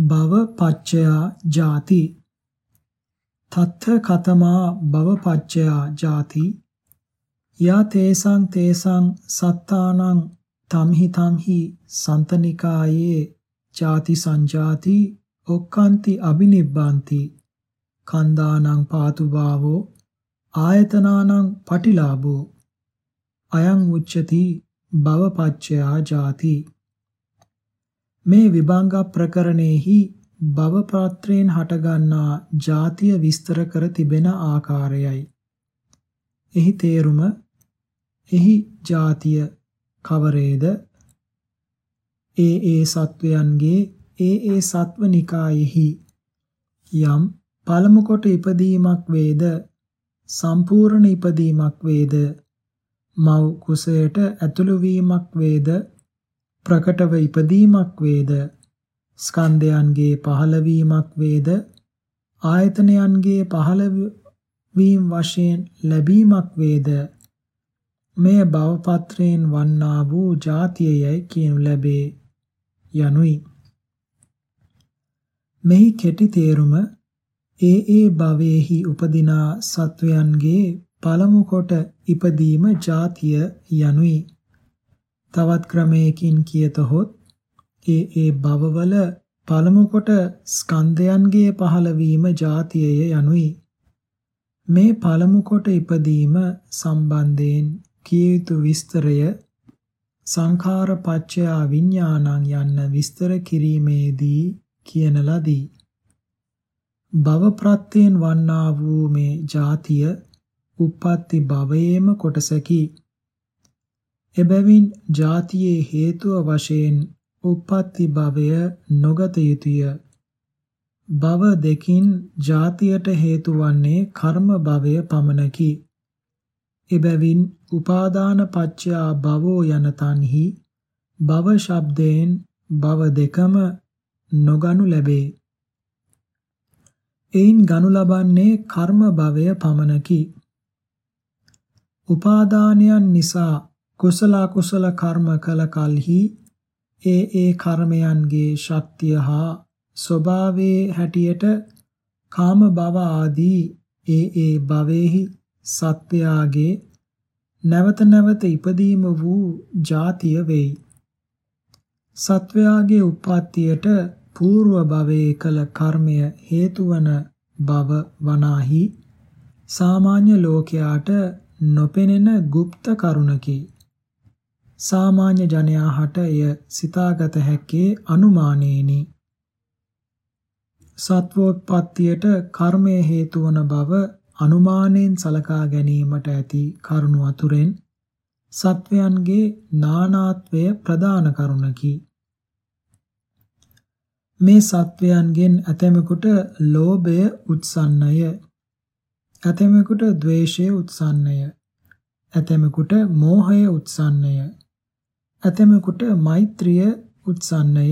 භව පච්චයා ජාති. තත්ථ කතමා භව පච්චයා ජාති. යා තේසං තේසං සත්තානං තම්හි තම්හි සන්තනිකායේ ජාති සංජාති ඔක්කාන්ති අබිනිබ්බාන්ති. කන්දානං පාතු භාවෝ ආයතනානං පටිලාභෝ. අයං උච්චති භවපච්චයා ජාති. මේ විභංග ප්‍රකරණේහි භව පාත්‍රයෙන් හටගන්නා ජාතිය විස්තර කර තිබෙන ආකාරයයි. එහි තේරුම එහි ජාතිය කවරේද? ඒ ඒ සත්වයන්ගේ ඒ ඒ සත්වනිකායෙහි යම් පළමු කොට ඉපදීමක් වේද? සම්පූර්ණ ඉපදීමක් වේද? මව් කුසයට ඇතුළු වීමක් වේද? ප්‍රකටව ඉපදීමක් වේද? ස්කන්ධයන්ගේ පහළවීමක් වේද? ආයතනයන්ගේ පහළ වීම වශයෙන් ලැබීමක් වේද? මෙය භවපත්‍රයෙන් වන්නා වූ જાතියයි කියනු ලැබේ. යනුයි. මෙහි කෙටි තේරුම ඒ ඒ භවයේහි උපදිනා සත්වයන්ගේ පළමු කොට ඉපදීම ಜಾතිය යනුයි. තවත් ක්‍රමයකින් කියතොත් ඒ ඒ භවවල පළමු කොට ස්කන්ධයන්ගේ පහළවීම ಜಾතියය යනුයි. මේ පළමු කොට ඉපදීම සම්බන්ධයෙන් කිය යුතු විස්තරය සංඛාර පච්චයා විඥානං යන්න විස්තර කිරීමේදී කියන ලදී. භව ප්‍රත්‍යයෙන් වන්නා වූ මේ ಜಾතිය උප්පත්ති භවයේම කොටසකි. එබැවින් ಜಾතියේ හේතුව වශයෙන් උප්පත්ති භවය නොගත යුතුය. භව දෙකින් ಜಾතියට හේතු වන්නේ කර්ම භවය පමණකි. එබැවින් උපාදාන පච්චයා භවෝ යන තන්හි භව ශබ්දයෙන් භව දෙකම නොගනු ලැබේ. එයින් ගනු ලබන්නේ කර්ම භවය පමණකි. උපාදානයන් නිසා කුසල කුසල කර්ම කළ කලෙහි ඒ ඒ කර්මයන්ගේ ශක්තිය හා ස්වභාවයේ හැටියට කාම භව ආදී ඒ ඒ භවෙහි සත්‍යයාගේ නැවත නැවත ඉපදීම වූ જાතිය වෙයි. සත්වයාගේ උප්පත්තියට పూర్ව භවයේ කළ කර්මය හේතු වන භව වනාහි සාමාන්‍ය ලෝකයාට නොපෙනෙන গুপ্ত කරුණකි. සාමාන්‍ය ජනයා හට එය සිතාගත හැක්කේ අනුමානේනි. සත්වෝත්පත්තියට කර්මය හේතු වන බව අනුමානෙන් සලකා ගැනීමට ඇති කරුණු අතුරෙන් සත්වයන්ගේ නානාත්වය ප්‍රධාන කරුණකි. මේ සත්වයන්ගෙන් ඇතැමෙකුට ලෝභය උත්සන්නය. ඇතැමෙකුට ද්වේෂය උත්සන්නය. ඇතැමෙකුට මෝහය උත්සන්නය. ඇතැමෙකුට මෛත්‍රිය උත්සන්නය.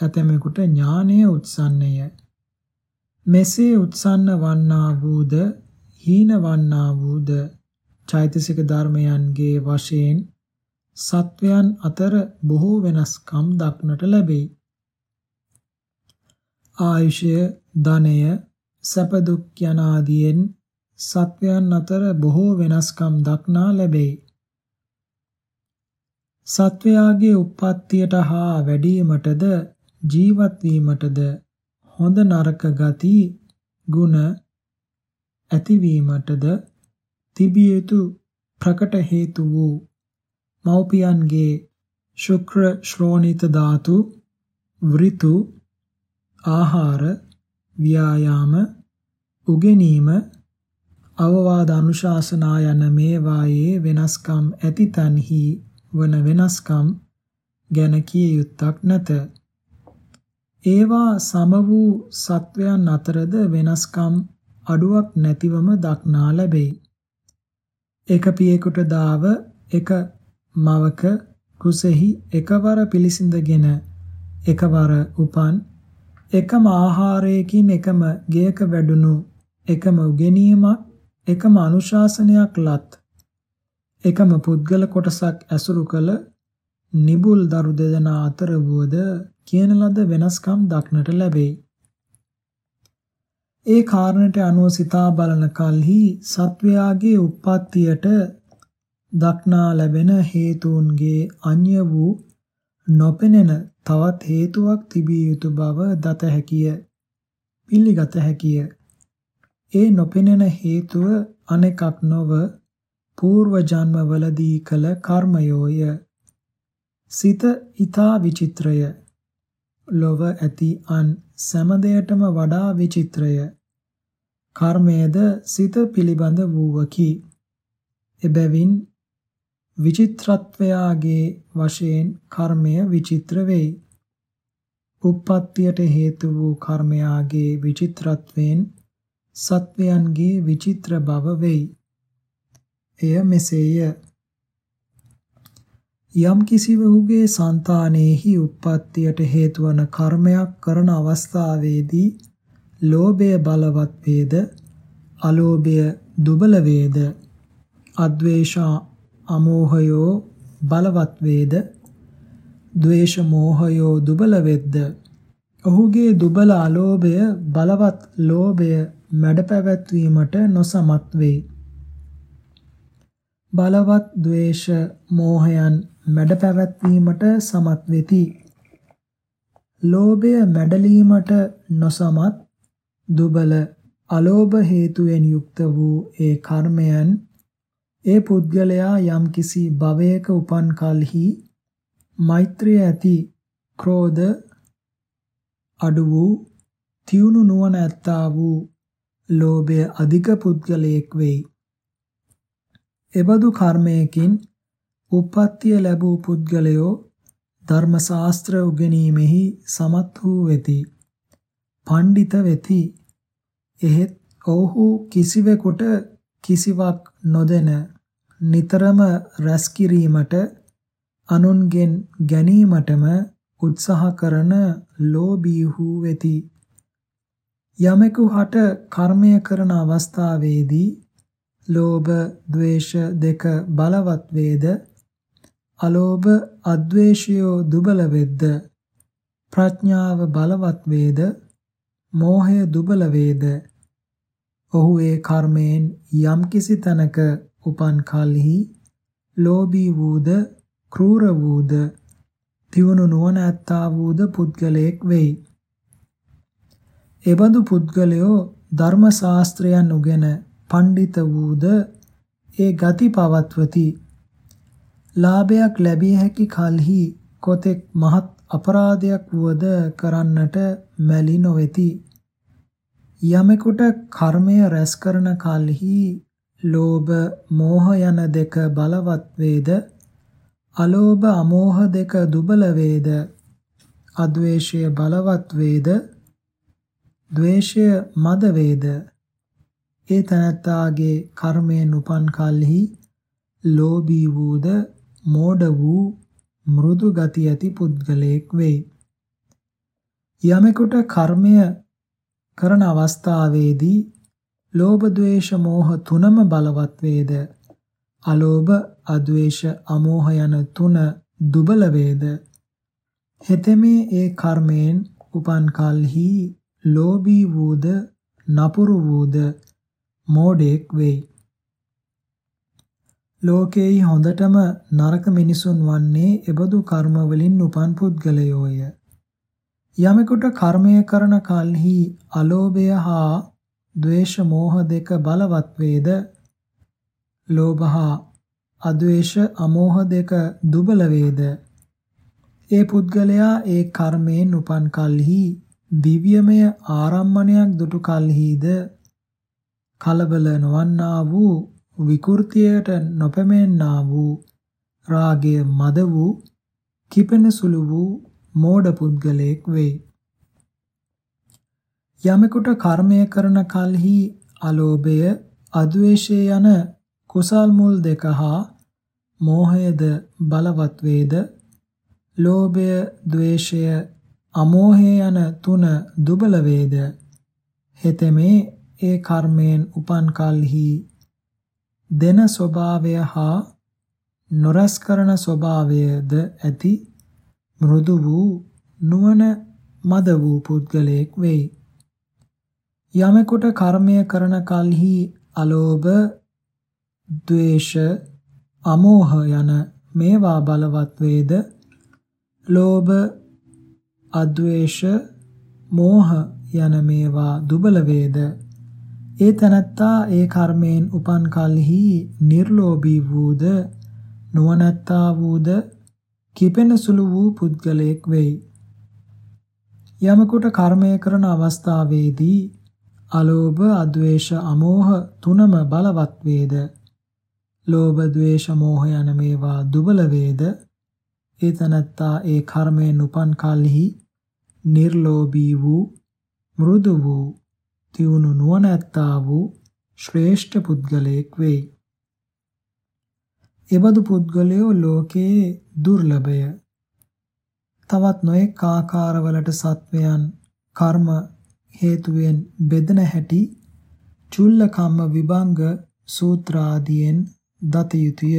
ඇතැමෙකුට ඥානය උත්සන්නය. මෙසේ උත්සන්න වන්නා වූද හීන වන්නා වූද චෛතසික ධර්මයන්ගේ වශයෙන් සත්වයන් අතර බොහෝ වෙනස්කම් දක්නට ලැබේ. ආයුෂය, ධනය, සැප දුක් යනාදීන් සත්වයන් අතර බොහෝ වෙනස්කම් දක්නා ලැබේ. සත්වයාගේ උප්පත්තියට හා වැඩිවීමටද ජීවත් වීමටද හොඳ නරක ගති ගුණ ඇතිවීමටද තිබිය යුතු ප්‍රකට හේතු වූ මෞපියන්ගේ ශුක්‍ර ශ්‍රෝණිත ධාතු වෘතු ආහාර ව්‍යායාම උගෙනීම අවවාද අනුශාසනා යන මේවායේ වෙනස්කම් ඇති තන්හි වන වෙනස්කම් ගැන කිය යුත්තක් නැත. ඒවා සම වූ සත්වයන් අතරද වෙනස්කම් අඩුවක් නැතිවම දක්නා ලැබේ. එක පියෙකුට දාව එක මවක කුසෙහි එකවර පිළිසිඳගෙන එකවර උපන් එකම ආහාරයකින් එකම ගෙයක වැඩුණු එකම උගෙනීමක් එකම අනුශාසනයක් ලත් එකම පුද්ගල කොටසක් ඇසුරු කළ නිබුල් දරු දෙදෙනා අතර වුවද කියන ලද වෙනස්කම් දක්නට ලැබේ. ඒ කාරණයට අනුව සිතා බලන කල්හි සත්වයාගේ උප්පත්තියට දක්නා ලැබෙන හේතුන්ගේ අන්‍ය වූ නොපෙනෙන තවත් හේතුවක් තිබිය යුතු බව දත හැකිය. පිළිගත හැකිය. ඒ නොපෙනෙන හේතුව අනෙකක් නොව పూర్ව ජන්මවලදී කළ කර්මයෝය. සිත ඊතා විචිත්‍රය. ලොව ඇති අන් සෑම දෙයකටම වඩා විචිත්‍රය. කර්මයේද සිත පිළිබඳ වූවකි. එබැවින් විචිත්‍රත්වයාගේ වශයෙන් කර්මය විචිත්‍ර වෙයි. උප්පත්තියට හේතු වූ කර්මයාගේ විචිත්‍රත්වයෙන් සත්වයන්ගේ විචිත්‍ර බව වෙයි. එය මෙසේය. යම් කිසිවෙකුගේ సంతානෙහි උප්පත්තියට හේතු වන කර්මයක් කරන අවස්ථාවේදී ලෝභය බලවත් වේද? අලෝභය දුබල වේද? අද්වේෂා අමෝහයෝ බලවත් වේද? ද්වේෂ මෝහයෝ දුබල වෙද්ද? ඔහුගේ දුබල අලෝභය බලවත් ලෝභය මැඩ පැවැත්වීමට නොසමත් වෙයි බලවත් ද්වේෂ මෝහයන් මැඩ පැවැත්වීමට සමත් වෙති ලෝභය මැඩලීමට නොසමත් දුබල අලෝභ හේතුවෙන් යුක්ත වූ ඒ කර්මයන් ඒ පුද්ගලයා යම්කිසි භවයක උපන් කලෙහි මෛත්‍රිය ඇති ක්‍රෝධ අඩු වූ තියුණු නුවණ ඇත්තා වූ ලෝභය අධික පුද්ගලයෙක් වෙයි. එබඳු කර්මයකින් උප්පත්තිය ලැබූ පුද්ගලයෝ ධර්ම ශාස්ත්‍ර උගෙනීමෙහි සමත් වූ වෙති. පඬිත වෙති. එහෙත් ඔව්හු කිසිවෙකුට කිසිවක් නොදෙන නිතරම රැස් කිරීමට අනුන්ගෙන් ගැනීමටම උත්සාහ කරන ලෝභීහු වෙති. යමෙකු හට කර්මය කරන අවස්ථාවේදී ලෝභ, ద్వේෂ දෙක බලවත් වේද, අලෝභ, අද්වේෂයෝ දුබල වෙද්ද, ප්‍රඥාව බලවත් වේද, මෝහය දුබල වේද, ඔහු ඒ කර්මයෙන් යම්කිසි තැනක උපන් කලෙහි ලෝභී වූද ක්‍රූර වූද තියුණු නුවණ ඇත්තා වූද පුද්ගලයෙක් වෙයි. එබඳු පුද්ගලයෝ ධර්ම ශාස්ත්‍රයන් උගෙන පඬිත වූද ඒ ගති පවත්වති. ලාභයක් ලැබිය හැකි කලෙහි කොතෙක් මහත් අපරාධයක් වුවද කරන්නට මැලි නොවේති. යමෙකුට කර්මය රැස් කරන කලෙහි ලෝභ මෝහ යන දෙක බලවත් වේද අලෝභ අමෝහ දෙක දුබල වේද අද්වේෂය බලවත් වේද ද්වේෂය මද වේද ඒ තනත්තාගේ කර්මයෙන් උපන් කලෙහි ලෝභී වූද මෝඩ වූ මෘදු ගති ඇති පුද්ගලයෙක් වෙයි. යමෙකුට කර්මය කරන අවස්ථාවේදී ලෝභ ද්වේෂ මෝහ තුනම බලවත් වේද? අලෝභ අද්වේෂ අමෝහ යන තුන දුබල වේද? හෙතෙමේ ඒ කර්මයෙන් උපන් කලෙහි ලෝභී වූද නපුරු වූද? මෝඩෙක් වෙයි. ලෝකේයි හොඳටම නරක මිනිසුන් වන්නේ එබඳු කර්ම වලින් උපන් පුද්ගලයෝය. යමෙකුට කර්මය කරන කල්හි අලෝභය හා ද්වේෂ මෝහ දෙක බලවත් වේද? ලෝභ හා අද්වේෂ අමෝහ දෙක දුබල වේද? ඒ පුද්ගලයා ඒ කර්මයෙන් උපන් කල්හි දිව්‍යමය ආරම්මණයක් දුටු කල්හිද? කලබල නොවන්නා වූ විකෘතියට නොපැමිණෙන්නා වූ රාගය මද වූ කිපෙන සුළු වූ මෝඩ පුද්ගලයෙක් වෙයි යමෙකුට කර්මය කරන කලෙහි අලෝභය, අද්වේෂය යන කුසල් මුල් දෙක හා මෝහයද බලවත් වේද, ලෝභය, ద్వේෂය, අමෝහය යන තුන දුබල වේද, හෙතෙමේ ඒ කර්මයෙන් උපන් කලෙහි දෙන ස්වභාවය හා නොරස් කරන ස්වභාවයද ඇති මෘදු වූ නුවණ මද වූ පුද්ගලයෙක් වෙයි. යමෙකුට කර්මය කරන කලෙහි අලෝභ, ද්වේෂ, අමෝහ යන මේවා බලවත් වේද, ලෝභ, අද්වේෂ, මෝහ යන මේවා දුබල වේද, ඒ තනත්තා ඒ කර්මයෙන් උපන් කලෙහි නිර්ලෝභී වූද නුවණැත්තා වූද කිපෙන සුළු වූ පුද්ගලයෙක් වෙයි. යමෙකුට කර්මය කරන අවස්ථාවේදී අලෝභ, අද්වේෂ, අමෝහ තුනම බලවත් වේද. ලෝභ, ද්වේෂ, මෝහ යන මේවා දුබල වේද. ඒ තනත්තා ඒ කර්මයෙන් උපන් කලෙහි නිර්ලෝභී වූ මෘදු වූ තියුණු නුවණැත්තා වූ ශ්‍රේෂ්ඨ පුද්ගලයෙක් වෙයි. එබඳු පුද්ගලයෝ ලෝකයේ දුර්ලභය. තවත් නොඑක ආකාරවලට සත්වයන් කර්ම හේතුවෙන් බෙදෙන හැටි චුල්ල කම්ම විභංග සූත්‍රාදීන් දත යුතුය.